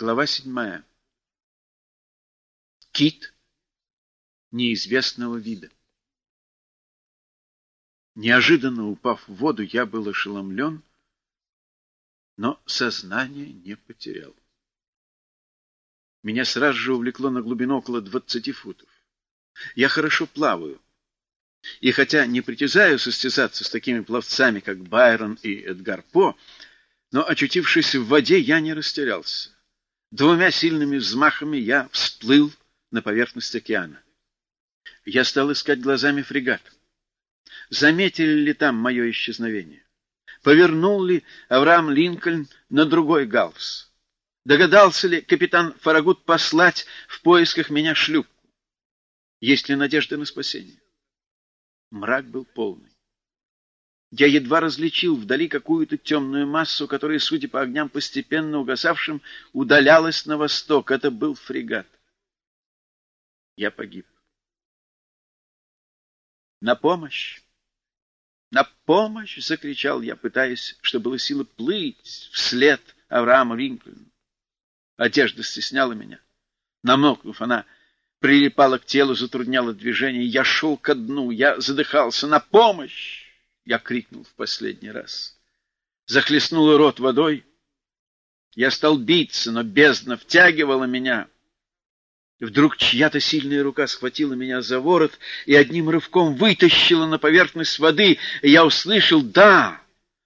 Глава седьмая. Кит неизвестного вида. Неожиданно упав в воду, я был ошеломлен, но сознание не потерял. Меня сразу же увлекло на глубину около двадцати футов. Я хорошо плаваю, и хотя не притязаю состязаться с такими пловцами, как Байрон и Эдгар По, но, очутившись в воде, я не растерялся. Двумя сильными взмахами я всплыл на поверхность океана. Я стал искать глазами фрегат. Заметили ли там мое исчезновение? Повернул ли Авраам Линкольн на другой галс? Догадался ли капитан Фарагут послать в поисках меня шлюпку? Есть ли надежда на спасение? Мрак был полный. Я едва различил вдали какую-то темную массу, которая, судя по огням постепенно угасавшим, удалялась на восток. Это был фрегат. Я погиб. «На помощь! На помощь!» — закричал я, пытаясь, что было силы, плыть вслед Авраама Линкольну. Одежда стесняла меня. Намокнув, она прилипала к телу, затрудняла движение. Я шел ко дну, я задыхался. «На помощь!» Я крикнул в последний раз. Захлестнула рот водой. Я стал биться, но бездна втягивала меня. Вдруг чья-то сильная рука схватила меня за ворот и одним рывком вытащила на поверхность воды. И я услышал «да».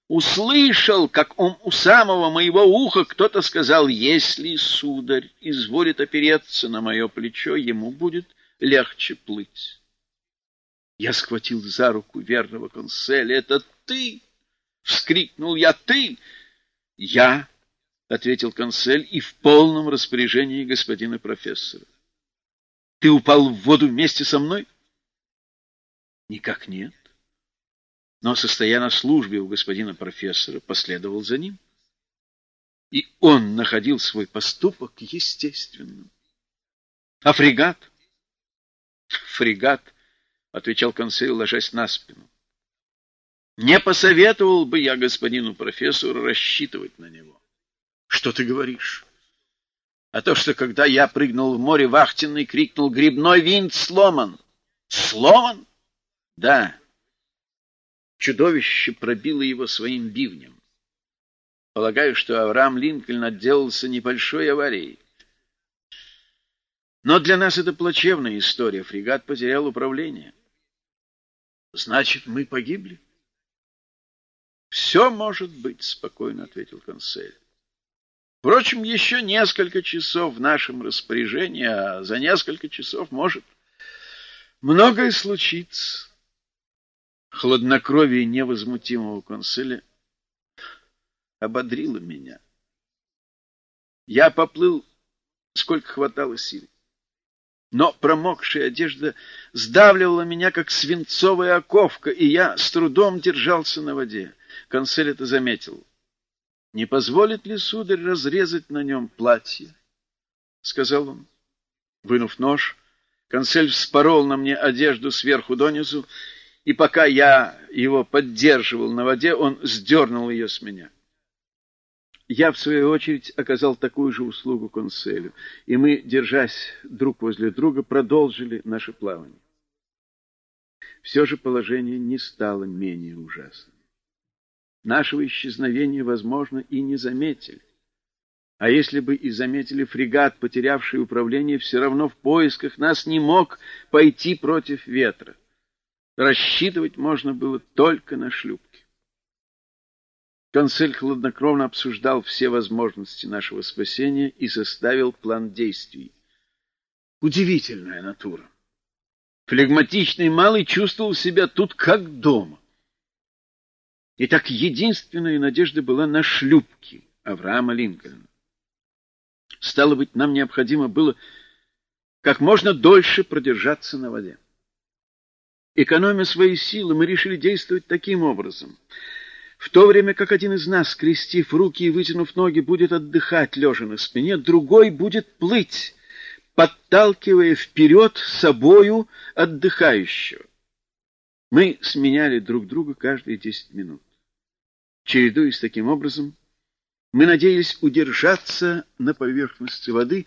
Услышал, как он у самого моего уха кто-то сказал, «Если, сударь, изволит опереться на мое плечо, ему будет легче плыть». Я схватил за руку верного конселя. «Это ты!» — вскрикнул я. «Ты!» «Я!» — ответил консель и в полном распоряжении господина профессора. «Ты упал в воду вместе со мной?» «Никак нет. Но, состоя на службе у господина профессора, последовал за ним. И он находил свой поступок естественным. А фрегат? Фрегат — отвечал консель, ложась на спину. Не посоветовал бы я господину профессору рассчитывать на него. Что ты говоришь? А то, что когда я прыгнул в море, вахтенный крикнул «Грибной винт сломан!» «Сломан?» «Да». Чудовище пробило его своим бивнем. Полагаю, что Авраам Линкольн отделался небольшой аварией. Но для нас это плачевная история. Фрегат потерял управление. Значит, мы погибли? Все может быть, спокойно ответил консель. Впрочем, еще несколько часов в нашем распоряжении, а за несколько часов может многое случиться. Хладнокровие невозмутимого конселя ободрило меня. Я поплыл, сколько хватало сил но промокшая одежда сдавливала меня, как свинцовая оковка, и я с трудом держался на воде. Консель это заметил. — Не позволит ли, сударь, разрезать на нем платье? — сказал он. Вынув нож, консель вспорол на мне одежду сверху донизу, и пока я его поддерживал на воде, он сдернул ее с меня. — я, в свою очередь, оказал такую же услугу конселю, и мы, держась друг возле друга, продолжили наше плавание. Все же положение не стало менее ужасным. Нашего исчезновения, возможно, и не заметили. А если бы и заметили фрегат, потерявший управление, все равно в поисках нас не мог пойти против ветра. Рассчитывать можно было только на шлюпке. Консель хладнокровно обсуждал все возможности нашего спасения и составил план действий. Удивительная натура. Флегматичный малый чувствовал себя тут как дома. И так единственная надежда была на шлюпки Авраама Линкольна. Стало быть, нам необходимо было как можно дольше продержаться на воде. Экономя свои силы, мы решили действовать таким образом — в то время как один из нас, скрестив руки и вытянув ноги, будет отдыхать, лежа на спине, другой будет плыть, подталкивая вперед собою отдыхающего. Мы сменяли друг друга каждые десять минут. Чередуясь таким образом, Мы надеялись удержаться на поверхности воды,